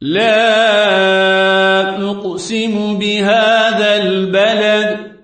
لا أقسم بهذا البلد